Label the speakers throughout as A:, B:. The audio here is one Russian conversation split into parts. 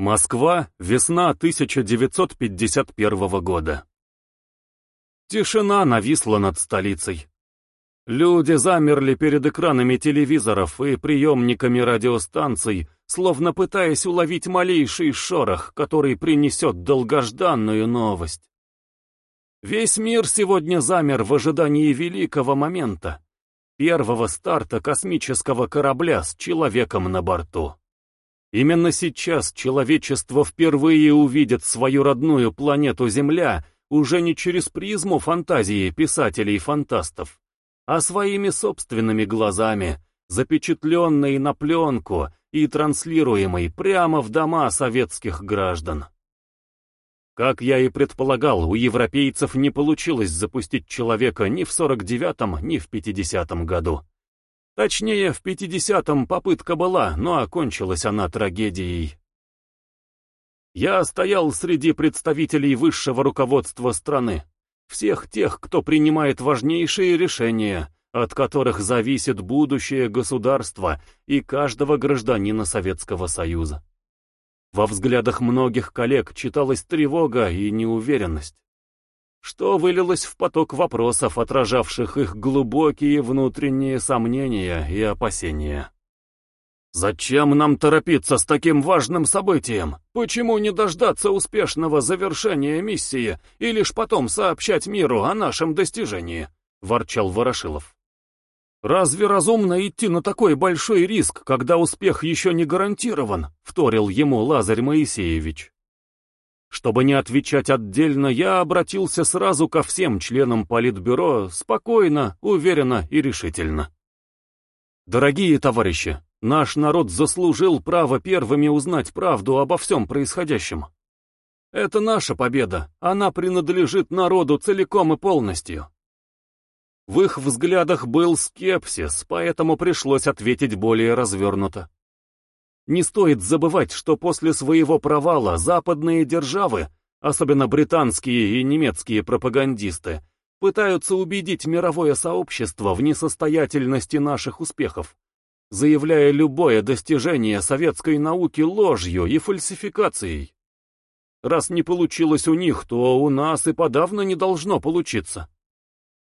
A: Москва, весна 1951 года. Тишина нависла над столицей. Люди замерли перед экранами телевизоров и приемниками радиостанций, словно пытаясь уловить малейший шорох, который принесет долгожданную новость. Весь мир сегодня замер в ожидании великого момента, первого старта космического корабля с человеком на борту. Именно сейчас человечество впервые увидит свою родную планету Земля уже не через призму фантазии писателей-фантастов, а своими собственными глазами, запечатленной на пленку и транслируемой прямо в дома советских граждан. Как я и предполагал, у европейцев не получилось запустить человека ни в 49-м, ни в 50-м году. Точнее, в 50-м попытка была, но окончилась она трагедией. Я стоял среди представителей высшего руководства страны, всех тех, кто принимает важнейшие решения, от которых зависит будущее государства и каждого гражданина Советского Союза. Во взглядах многих коллег читалась тревога и неуверенность что вылилось в поток вопросов, отражавших их глубокие внутренние сомнения и опасения. Зачем нам торопиться с таким важным событием? Почему не дождаться успешного завершения миссии и лишь потом сообщать миру о нашем достижении? Ворчал Ворошилов. Разве разумно идти на такой большой риск, когда успех еще не гарантирован? Вторил ему Лазарь Моисеевич. Чтобы не отвечать отдельно, я обратился сразу ко всем членам Политбюро спокойно, уверенно и решительно. Дорогие товарищи, наш народ заслужил право первыми узнать правду обо всем происходящем. Это наша победа, она принадлежит народу целиком и полностью. В их взглядах был скепсис, поэтому пришлось ответить более развернуто. Не стоит забывать, что после своего провала западные державы, особенно британские и немецкие пропагандисты, пытаются убедить мировое сообщество в несостоятельности наших успехов, заявляя любое достижение советской науки ложью и фальсификацией. Раз не получилось у них, то у нас и подавно не должно получиться.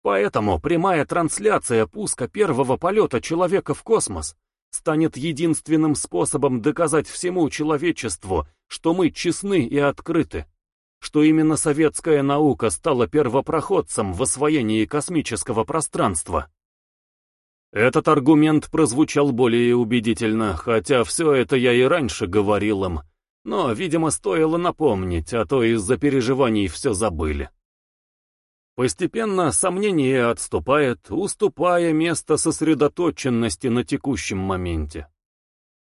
A: Поэтому прямая трансляция пуска первого полета человека в космос станет единственным способом доказать всему человечеству, что мы честны и открыты, что именно советская наука стала первопроходцем в освоении космического пространства. Этот аргумент прозвучал более убедительно, хотя все это я и раньше говорил им, но, видимо, стоило напомнить, а то из-за переживаний все забыли. Постепенно сомнение отступает, уступая место сосредоточенности на текущем моменте.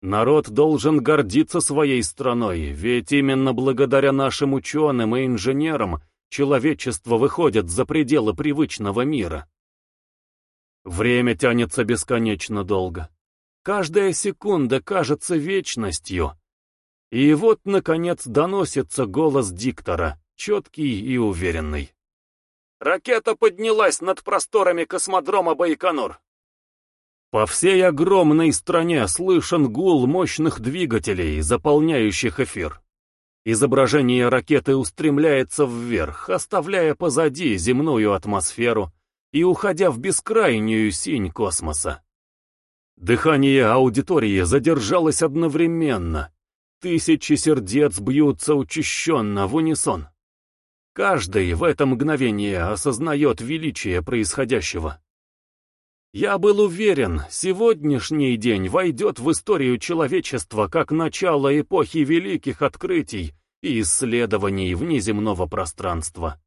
A: Народ должен гордиться своей страной, ведь именно благодаря нашим ученым и инженерам человечество выходит за пределы привычного мира. Время тянется бесконечно долго. Каждая секунда кажется вечностью. И вот, наконец, доносится голос диктора, четкий и уверенный. Ракета поднялась над просторами космодрома Байконур. По всей огромной стране слышен гул мощных двигателей, заполняющих эфир. Изображение ракеты устремляется вверх, оставляя позади земную атмосферу и уходя в бескрайнюю синь космоса. Дыхание аудитории задержалось одновременно. Тысячи сердец бьются учащенно в унисон. Каждый в это мгновение осознает величие происходящего. Я был уверен, сегодняшний день войдет в историю человечества как начало эпохи великих открытий и исследований внеземного пространства.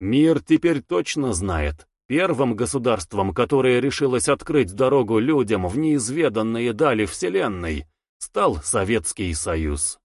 A: Мир теперь точно знает, первым государством, которое решилось открыть дорогу людям в неизведанные дали Вселенной, стал Советский Союз.